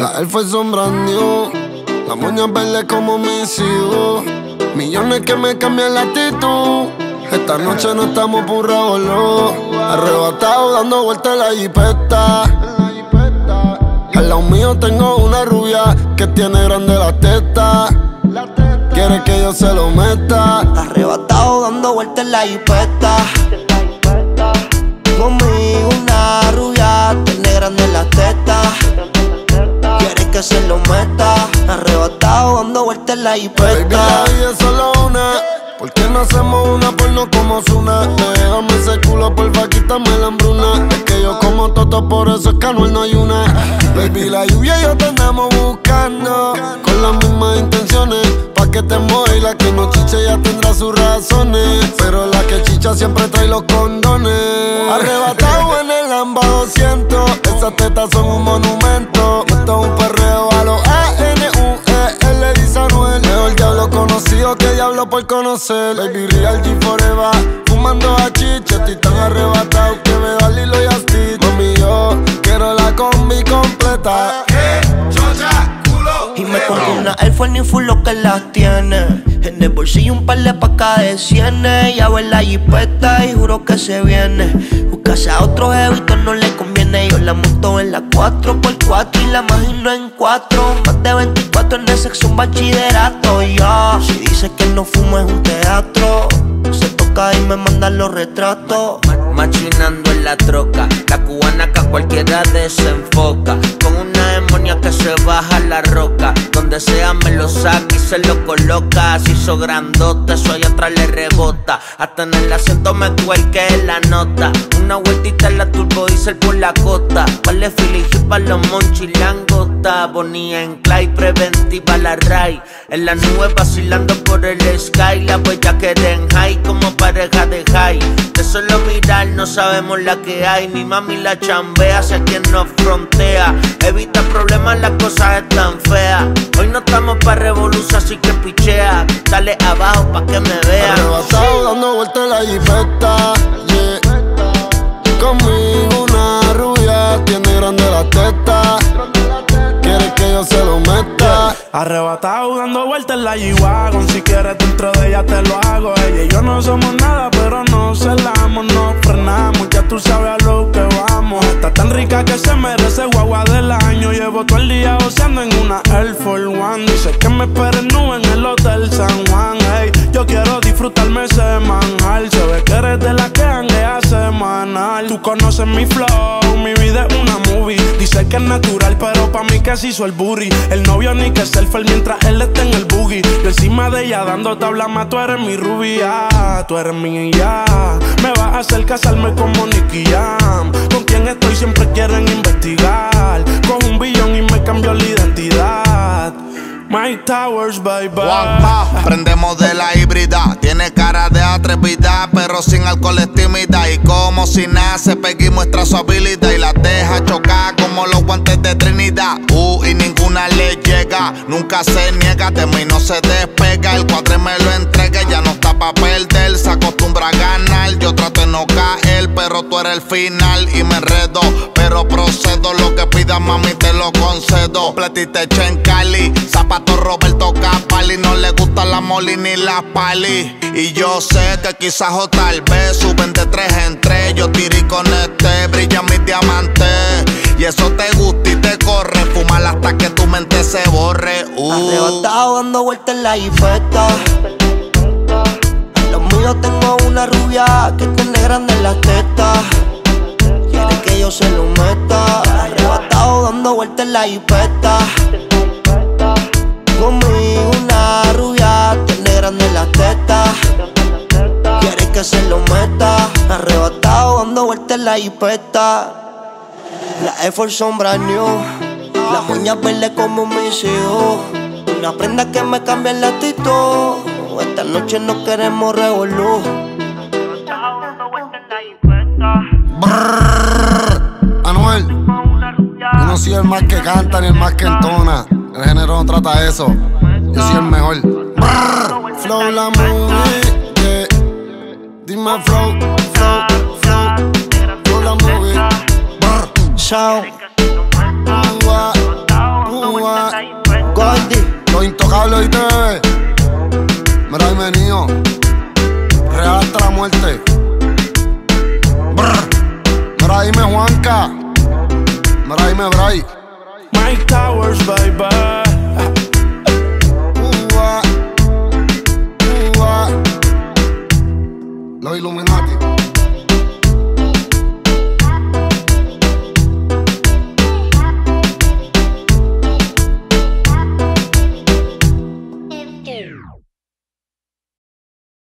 La fue sombrando, la moña verde como mis hijos. Millones que me cambian la actitud. Esta noche no estamos por. Arrebatado dando vueltas en la jipeta. Al lado mío tengo una rubia que tiene grande la teta. Quiere que yo se lo meta. Arrebatado dando vueltas en la jipeta. Conmigo una rubia tiene grande la teta que se lo meta. Arrebatado dando vueltas en la hipeta. Baby, solo una. ¿Por qué no hacemos una porno como Zuna? Déjame ese culo, porfa, quítame la hambruna. Es que yo como toto, por eso es que no hay una. Baby, la lluvia y yo te andamos buscando. Con las mismas intenciones. Que te mueva la que no chiche ya tendrá sus razones. Pero la que chicha siempre trae los condones. Arrebatado en el Lamba 200. Esas tetas son un monumento. Esto es un perreo a los A-N-U-E-L, dice Anuel. Mejor diablo conocido que diablo por conocer. Baby Real G Forever. Fumando a chicha, estoy tan arrebatado que me da Lilo y Asti. Mami, yo quiero la combi completa. Una Air Force full lo que las tiene. En el bolsillo un par de pacas de cienes. Ya en la jipeta y juro que se viene. Buscase a otro jevito no le conviene. Yo la monto en la 4x4 y la imagino en 4. Más de 24 en el un bachillerato. Ya, si dice que no fumo es un teatro. Se y me manda los retratos. Machinando en la troca, la cubana que a cualquiera desenfoca. Con una demonia que se baja la roca. Donde sea me lo saca y se lo coloca. Si hizo grandote, eso allá atrás le rebota. Hasta en el asiento me cuelque la nota. Una vueltita en la turbo diesel por la costa. Vale y pa' los monchi langota. Bonía en clay, preventiva la ray. En la nube vacilando por el sky. La huella que en high como pareja de high. De solo mirar no sabemos la que hay. Mi mami la chambea, sé quien nos frontea. Evita problemas, las cosas están feas. Hoy no estamos para revolución, así que pichea. Dale abajo pa' que me vea. Arrebatado dando vueltas la jipeta. Arrebatado dando vueltas en la G-Wagon. Si quieres dentro de ella te lo hago. Ella y yo no somos nada pero no celamos No frenamos, ya tú sabes a lo que vamos. Está tan rica que se merece guagua del año. Llevo todo el día oceando en una Air Force One. Dice que me esperen nube en el Hotel San Juan. Hey, Yo quiero disfrutarme semanal Se ve que eres de la que hanguea semanal. Tú conoces mi flow, mi vida es una movie Dice que es natural pero pa' mí se hizo el booty El novio ni que se mientras él está en el boogie. Yo encima de ella dando tabla más, tú eres mi rubia, tú eres mi ya. Me vas a hacer casarme como Nicky Jam. Con quien estoy siempre quieren investigar. Con un billón y me la identidad. My Towers, bye bye. prendemos de la híbrida. Tiene cara de atrevida, pero sin alcohol es tímida. Y como si nace, Peggy muestra su habilidad y la deja chocar como los guantes de Trinidad. Uh, y ninguna le llega, nunca se niega, de mí no se despega. El cuadre me lo entrega, ya no está pa' perder. Se acostumbra a ganar, yo trato de no caer, pero tú eres el final y me enredo. Pero procedo, lo que pida mami te lo concedo. Platiste en Cali, zapato Roberto Capali. No le gusta la moli ni la pali. Y yo sé que quizás o tal vez suben de tres en tres. Yo tiré con este, brilla mi diamante. Y eso te gusta y te corre. Fumar hasta que tu mente se borre. Uh. Arrebatado dando vueltas en la infesta. Míos tengo una rubia que tiene grande en las tetas. Quiere que yo se lo meta. Arrebatado dando vueltas en la infesta. Conmigo una rubia tiene grande en las tetas. Quiere que se lo meta. Arrebatado dando vueltas en la infesta. La Force sombra new. Las uñas verdes como mis hijos. Una prenda que me cambia la actitud. Esta noche no queremos revolú. Anuel, yo no soy el más que canta ni el más que entona. El género no trata eso. Yo soy el mejor. Flow la movie, yeah. Dime flow, flow, flow. Flow la movie. Brr. Sound, Ua, ua. Goldie. Los intocables y TV. Venido. Real hasta la muerte. Brr. Mira, dime Juanca. Mira, dime Bray. Mike Towers, baby. Ua,